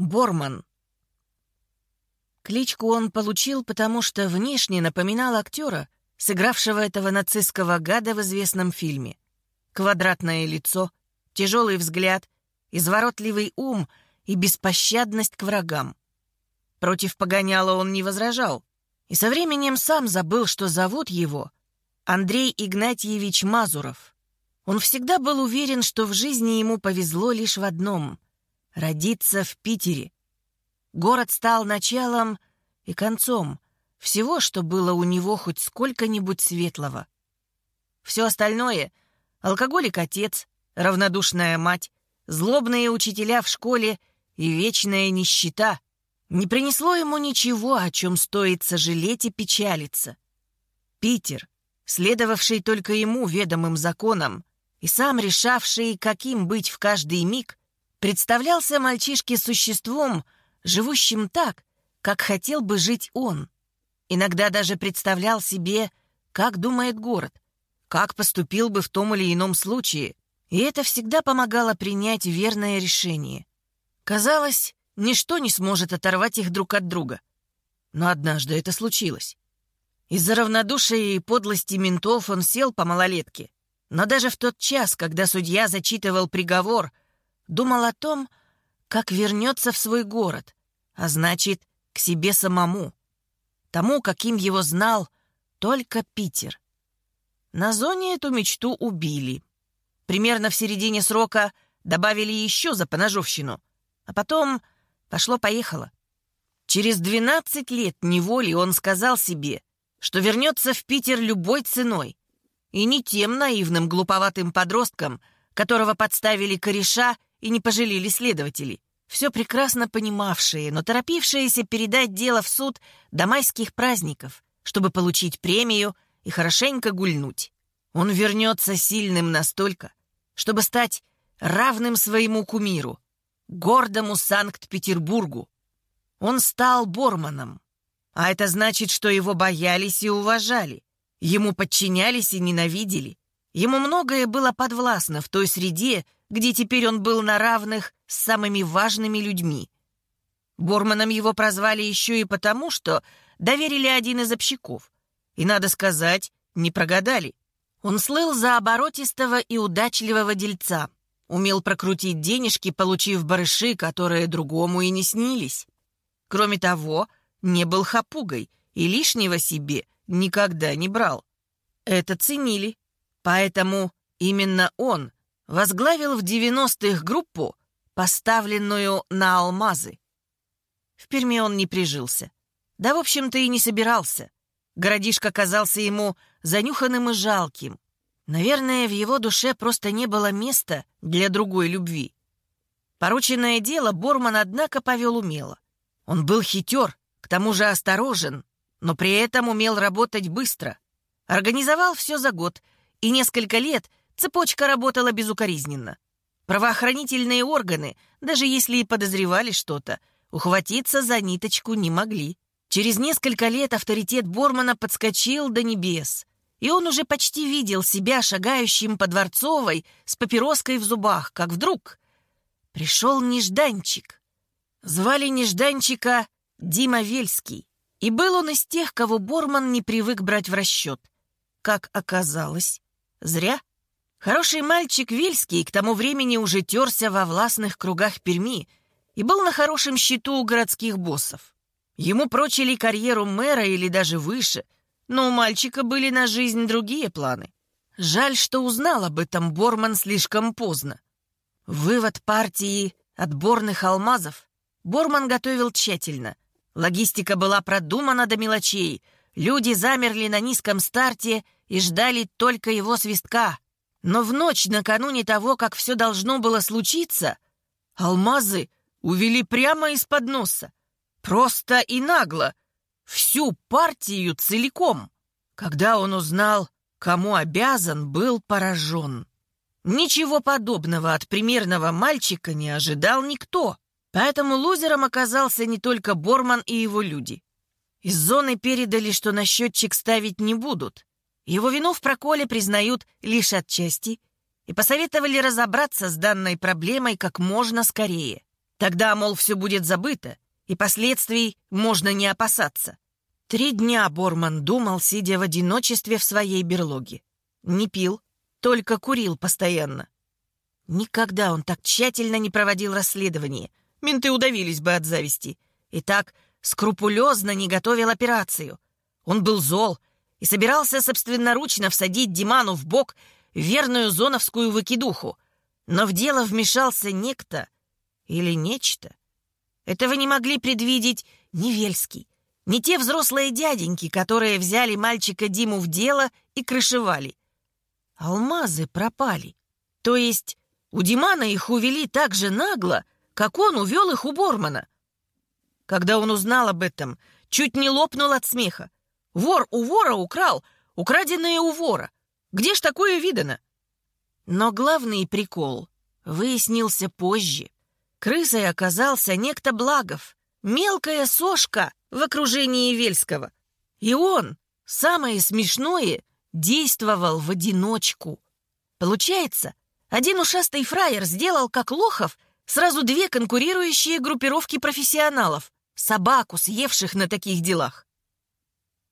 Борман. Кличку он получил, потому что внешне напоминал актера, сыгравшего этого нацистского гада в известном фильме. Квадратное лицо, тяжелый взгляд, изворотливый ум и беспощадность к врагам. Против погоняла он не возражал, и со временем сам забыл, что зовут его Андрей Игнатьевич Мазуров. Он всегда был уверен, что в жизни ему повезло лишь в одном — родиться в Питере. Город стал началом и концом всего, что было у него хоть сколько-нибудь светлого. Все остальное — алкоголик-отец, равнодушная мать, злобные учителя в школе и вечная нищета — не принесло ему ничего, о чем стоит сожалеть и печалиться. Питер, следовавший только ему ведомым законам и сам решавший, каким быть в каждый миг, представлялся мальчишке существом, живущим так, как хотел бы жить он. Иногда даже представлял себе, как думает город, как поступил бы в том или ином случае, и это всегда помогало принять верное решение. Казалось, Ничто не сможет оторвать их друг от друга. Но однажды это случилось. Из-за равнодушия и подлости ментов он сел по малолетке. Но даже в тот час, когда судья зачитывал приговор, думал о том, как вернется в свой город, а значит, к себе самому. Тому, каким его знал только Питер. На зоне эту мечту убили. Примерно в середине срока добавили еще за поножовщину, а потом Пошло-поехало. Через 12 лет неволи он сказал себе, что вернется в Питер любой ценой. И не тем наивным глуповатым подростком, которого подставили кореша и не пожалели следователи. Все прекрасно понимавшие, но торопившиеся передать дело в суд до майских праздников, чтобы получить премию и хорошенько гульнуть. Он вернется сильным настолько, чтобы стать равным своему кумиру, гордому Санкт-Петербургу. Он стал Борманом. А это значит, что его боялись и уважали. Ему подчинялись и ненавидели. Ему многое было подвластно в той среде, где теперь он был на равных с самыми важными людьми. Борманом его прозвали еще и потому, что доверили один из общаков. И, надо сказать, не прогадали. Он слыл за оборотистого и удачливого дельца — Умел прокрутить денежки, получив барыши, которые другому и не снились. Кроме того, не был хапугой и лишнего себе никогда не брал. Это ценили. Поэтому именно он возглавил в 90-х группу, поставленную на алмазы. В Перми он не прижился. Да, в общем-то, и не собирался. Городишко казался ему занюханным и жалким. Наверное, в его душе просто не было места для другой любви. Порученное дело Борман, однако, повел умело. Он был хитер, к тому же осторожен, но при этом умел работать быстро. Организовал все за год, и несколько лет цепочка работала безукоризненно. Правоохранительные органы, даже если и подозревали что-то, ухватиться за ниточку не могли. Через несколько лет авторитет Бормана подскочил до небес и он уже почти видел себя шагающим по Дворцовой с папироской в зубах, как вдруг пришел Нежданчик. Звали Нежданчика Дима Вельский, и был он из тех, кого Борман не привык брать в расчет. Как оказалось, зря. Хороший мальчик Вельский к тому времени уже терся во властных кругах Перми и был на хорошем счету у городских боссов. Ему прочили карьеру мэра или даже выше — но у мальчика были на жизнь другие планы. Жаль, что узнал об этом Борман слишком поздно. Вывод партии отборных алмазов Борман готовил тщательно. Логистика была продумана до мелочей. Люди замерли на низком старте и ждали только его свистка. Но в ночь накануне того, как все должно было случиться, алмазы увели прямо из-под носа. Просто и нагло, всю партию целиком. Когда он узнал, кому обязан, был поражен. Ничего подобного от примерного мальчика не ожидал никто. Поэтому лузером оказался не только Борман и его люди. Из зоны передали, что на счетчик ставить не будут. Его вину в проколе признают лишь отчасти и посоветовали разобраться с данной проблемой как можно скорее. Тогда, мол, все будет забыто, и последствий можно не опасаться. Три дня Борман думал, сидя в одиночестве в своей берлоге. Не пил, только курил постоянно. Никогда он так тщательно не проводил расследование. Менты удавились бы от зависти. И так скрупулезно не готовил операцию. Он был зол и собирался собственноручно всадить Диману в бок верную зоновскую выкидуху. Но в дело вмешался некто или нечто. Этого не могли предвидеть ни Вельский, ни те взрослые дяденьки, которые взяли мальчика Диму в дело и крышевали. Алмазы пропали. То есть у Димана их увели так же нагло, как он увел их у Бормана. Когда он узнал об этом, чуть не лопнул от смеха. Вор у вора украл, украденное у вора. Где ж такое видано? Но главный прикол выяснился позже. Крысой оказался некто Благов, мелкая сошка в окружении Вельского. И он, самое смешное, действовал в одиночку. Получается, один ушастый фраер сделал, как Лохов, сразу две конкурирующие группировки профессионалов, собаку, съевших на таких делах.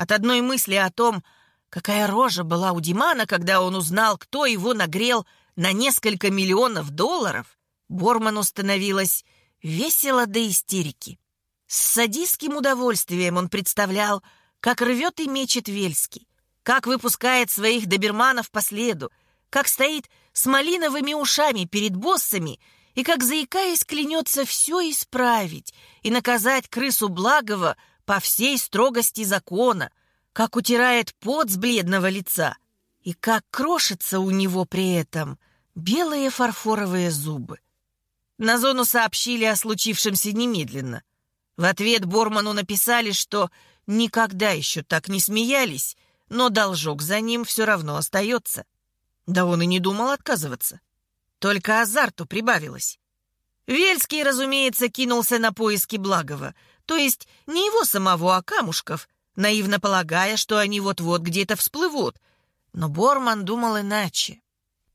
От одной мысли о том, какая рожа была у Димана, когда он узнал, кто его нагрел на несколько миллионов долларов, Борману становилось весело до истерики. С садистским удовольствием он представлял, как рвет и мечет Вельский, как выпускает своих доберманов по следу, как стоит с малиновыми ушами перед боссами и как, заикаясь, клянется все исправить и наказать крысу Благова по всей строгости закона, как утирает пот с бледного лица и как крошатся у него при этом белые фарфоровые зубы. На зону сообщили о случившемся немедленно. В ответ Борману написали, что никогда еще так не смеялись, но должок за ним все равно остается. Да он и не думал отказываться. Только азарту прибавилось. Вельский, разумеется, кинулся на поиски Благова, то есть не его самого, а камушков, наивно полагая, что они вот-вот где-то всплывут. Но Борман думал иначе.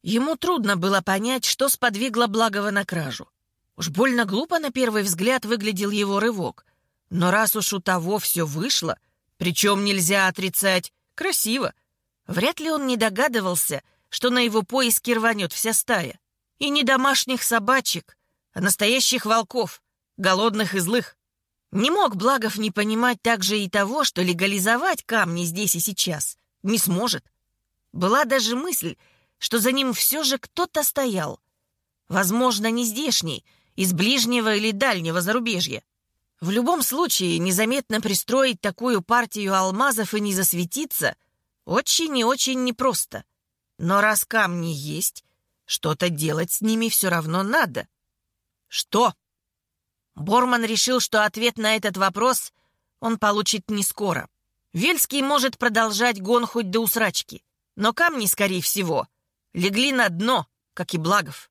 Ему трудно было понять, что сподвигло Благова на кражу. Уж больно глупо на первый взгляд выглядел его рывок. Но раз уж у того все вышло, причем нельзя отрицать, красиво, вряд ли он не догадывался, что на его поиски рванет вся стая. И не домашних собачек, а настоящих волков, голодных и злых. Не мог Благов не понимать также и того, что легализовать камни здесь и сейчас не сможет. Была даже мысль, что за ним все же кто-то стоял. Возможно, не здешний, из ближнего или дальнего зарубежья. В любом случае, незаметно пристроить такую партию алмазов и не засветиться очень и очень непросто. Но раз камни есть, что-то делать с ними все равно надо. Что? Борман решил, что ответ на этот вопрос он получит не скоро. Вельский может продолжать гон хоть до усрачки, но камни, скорее всего, легли на дно, как и Благов.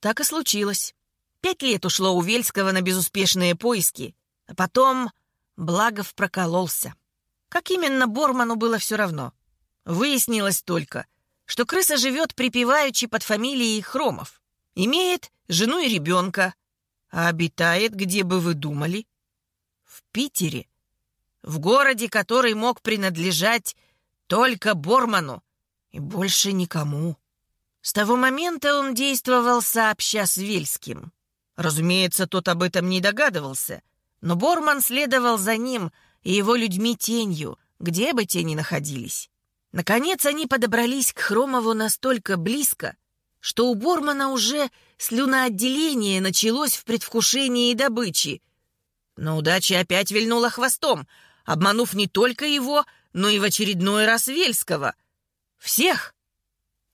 Так и случилось. Пять лет ушло у Вельского на безуспешные поиски, а потом Благов прокололся. Как именно Борману было все равно. Выяснилось только, что крыса живет припеваючи под фамилией Хромов. Имеет жену и ребенка, а обитает, где бы вы думали? В Питере. В городе, который мог принадлежать только Борману и больше никому. С того момента он действовал сообща с Вельским. Разумеется, тот об этом не догадывался, но Борман следовал за ним и его людьми тенью, где бы те ни находились. Наконец они подобрались к Хромову настолько близко, что у Бормана уже слюноотделение началось в предвкушении добычи. Но удача опять вильнула хвостом, обманув не только его, но и в очередной раз Вельского. Всех!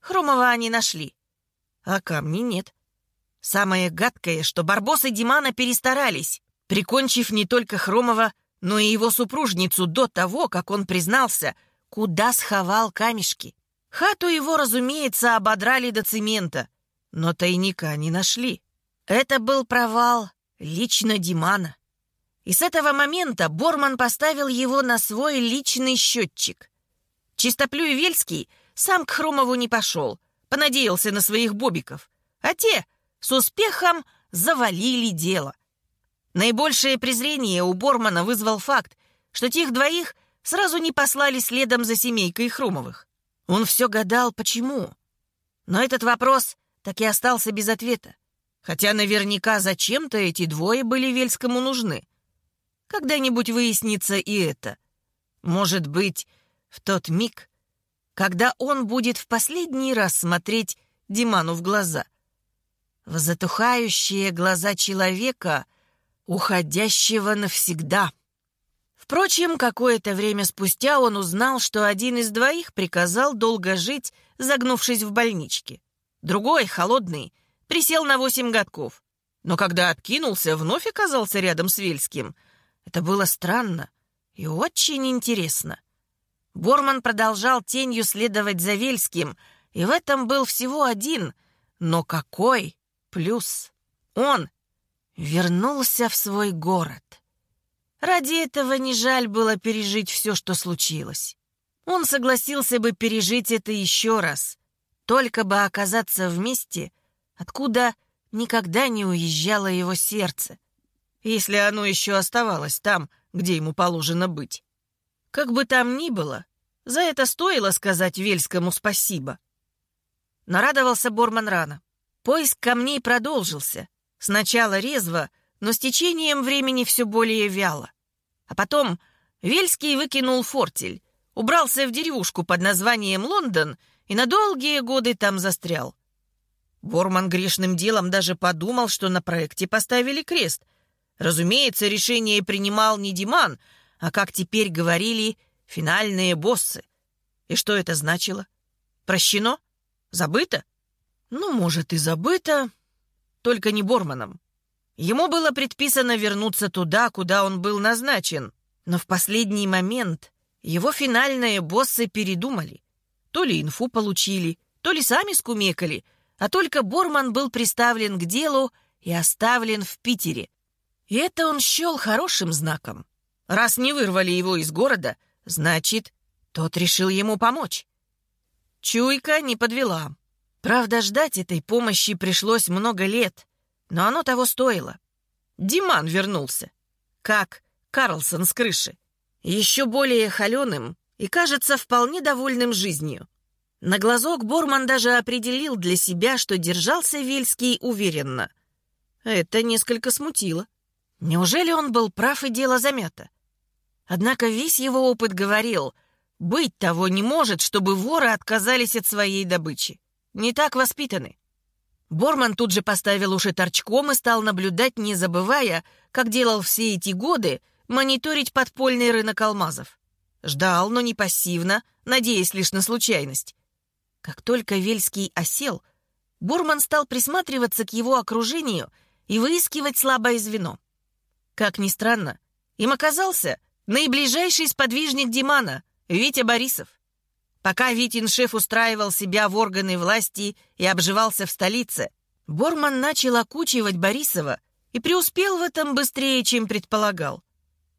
Хромова они нашли, а камни нет. Самое гадкое, что Барбос и Димана перестарались, прикончив не только Хромова, но и его супружницу до того, как он признался, куда сховал камешки. Хату его, разумеется, ободрали до цемента, но тайника не нашли. Это был провал лично Димана. И с этого момента Борман поставил его на свой личный счетчик. Чистоплюй Вельский сам к Хромову не пошел, понадеялся на своих бобиков, а те с успехом завалили дело. Наибольшее презрение у Бормана вызвал факт, что тех двоих сразу не послали следом за семейкой Хрумовых. Он все гадал, почему. Но этот вопрос так и остался без ответа. Хотя наверняка зачем-то эти двое были Вельскому нужны. Когда-нибудь выяснится и это. Может быть, в тот миг, когда он будет в последний раз смотреть Диману в глаза. В затухающие глаза человека, уходящего навсегда. Впрочем, какое-то время спустя он узнал, что один из двоих приказал долго жить, загнувшись в больничке. Другой, холодный, присел на восемь годков. Но когда откинулся, вновь оказался рядом с Вельским. Это было странно и очень интересно. Борман продолжал тенью следовать за Вельским, и в этом был всего один, но какой плюс. Он вернулся в свой город. Ради этого не жаль было пережить все, что случилось. Он согласился бы пережить это еще раз, только бы оказаться вместе, откуда никогда не уезжало его сердце, если оно еще оставалось там, где ему положено быть. Как бы там ни было, за это стоило сказать Вельскому спасибо. Нарадовался Борман рано. Поиск камней продолжился. Сначала резво, но с течением времени все более вяло. А потом Вельский выкинул фортель, убрался в деревушку под названием Лондон и на долгие годы там застрял. Борман грешным делом даже подумал, что на проекте поставили крест. Разумеется, решение принимал не Диман, а, как теперь говорили, финальные боссы. И что это значило? Прощено? Забыто? Ну, может, и забыто, только не Борманом. Ему было предписано вернуться туда, куда он был назначен, но в последний момент его финальные боссы передумали. То ли инфу получили, то ли сами скумекали, а только Борман был приставлен к делу и оставлен в Питере. И это он счел хорошим знаком. Раз не вырвали его из города, значит, тот решил ему помочь. Чуйка не подвела. Правда, ждать этой помощи пришлось много лет, но оно того стоило. Диман вернулся. Как Карлсон с крыши. Еще более холеным и, кажется, вполне довольным жизнью. На глазок Борман даже определил для себя, что держался Вельский уверенно. Это несколько смутило. Неужели он был прав и дело замято? Однако весь его опыт говорил, быть того не может, чтобы воры отказались от своей добычи. Не так воспитаны. Борман тут же поставил уши торчком и стал наблюдать, не забывая, как делал все эти годы, мониторить подпольный рынок алмазов. Ждал, но не пассивно, надеясь лишь на случайность. Как только Вельский осел, Борман стал присматриваться к его окружению и выискивать слабое звено. Как ни странно, им оказался наиближайший сподвижник Димана, Витя Борисов. Пока Витин шеф устраивал себя в органы власти и обживался в столице, Борман начал окучивать Борисова и преуспел в этом быстрее, чем предполагал.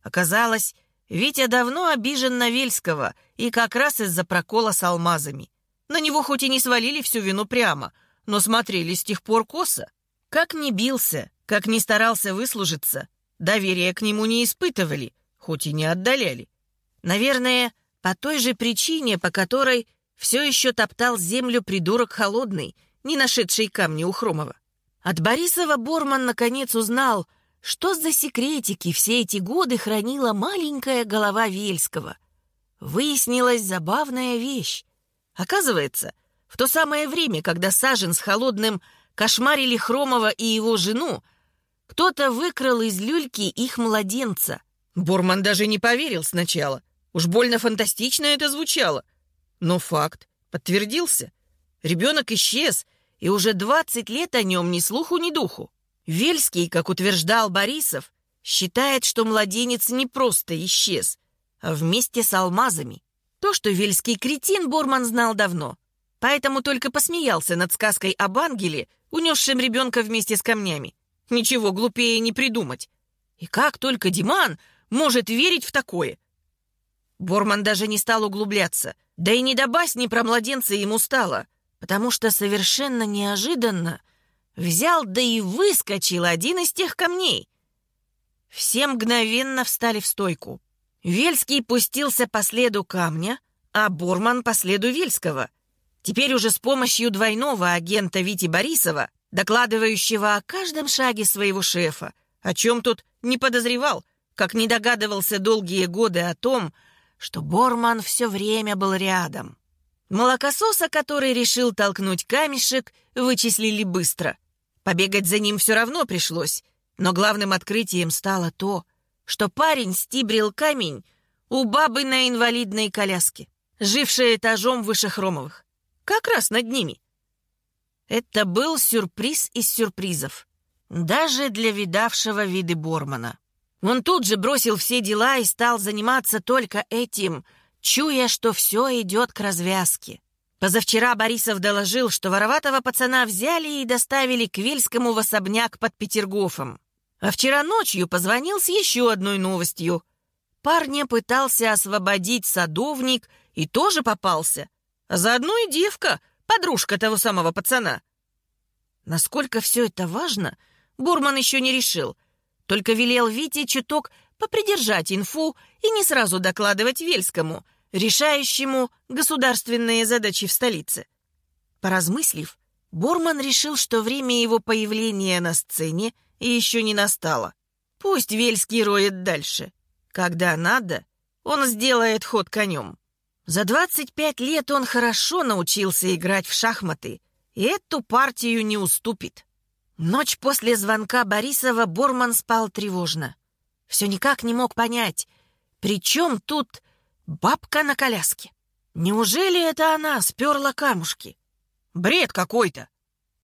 Оказалось, Витя давно обижен на Вельского и как раз из-за прокола с алмазами. На него хоть и не свалили всю вину прямо, но смотрели с тех пор косо. Как ни бился, как ни старался выслужиться, доверия к нему не испытывали, хоть и не отдаляли. Наверное, по той же причине, по которой все еще топтал землю придурок холодный, не нашедший камни у Хромова. От Борисова Борман наконец узнал, что за секретики все эти годы хранила маленькая голова Вельского. Выяснилась забавная вещь. Оказывается, в то самое время, когда Сажен с Холодным кошмарили Хромова и его жену, кто-то выкрал из люльки их младенца. Борман даже не поверил сначала — Уж больно фантастично это звучало. Но факт подтвердился. Ребенок исчез, и уже 20 лет о нем ни слуху, ни духу. Вельский, как утверждал Борисов, считает, что младенец не просто исчез, а вместе с алмазами. То, что Вельский кретин, Борман знал давно. Поэтому только посмеялся над сказкой об ангеле, унесшем ребенка вместе с камнями. Ничего глупее не придумать. И как только Диман может верить в такое? Борман даже не стал углубляться. Да и не до басни про младенца ему стало, потому что совершенно неожиданно взял да и выскочил один из тех камней. Все мгновенно встали в стойку. Вельский пустился по следу камня, а Бурман по следу Вельского. Теперь уже с помощью двойного агента Вити Борисова, докладывающего о каждом шаге своего шефа, о чем тут не подозревал, как не догадывался долгие годы о том, что Борман все время был рядом. Молокососа, который решил толкнуть камешек, вычислили быстро. Побегать за ним все равно пришлось, но главным открытием стало то, что парень стибрил камень у бабы на инвалидной коляске, жившей этажом выше Хромовых, как раз над ними. Это был сюрприз из сюрпризов, даже для видавшего виды Бормана. Он тут же бросил все дела и стал заниматься только этим, чуя, что все идет к развязке. Позавчера Борисов доложил, что вороватого пацана взяли и доставили к Вельскому в особняк под Петергофом. А вчера ночью позвонил с еще одной новостью. Парня пытался освободить садовник и тоже попался. А заодно и девка, подружка того самого пацана. Насколько все это важно, Бурман еще не решил. Только велел Вите чуток попридержать инфу и не сразу докладывать Вельскому — решающему государственные задачи в столице. Поразмыслив, Борман решил, что время его появления на сцене еще не настало. Пусть Вельский роет дальше. Когда надо, он сделает ход конем. За 25 лет он хорошо научился играть в шахматы, и эту партию не уступит. Ночь после звонка Борисова Борман спал тревожно. Все никак не мог понять, при чем тут Бабка на коляске. Неужели это она сперла камушки? Бред какой-то.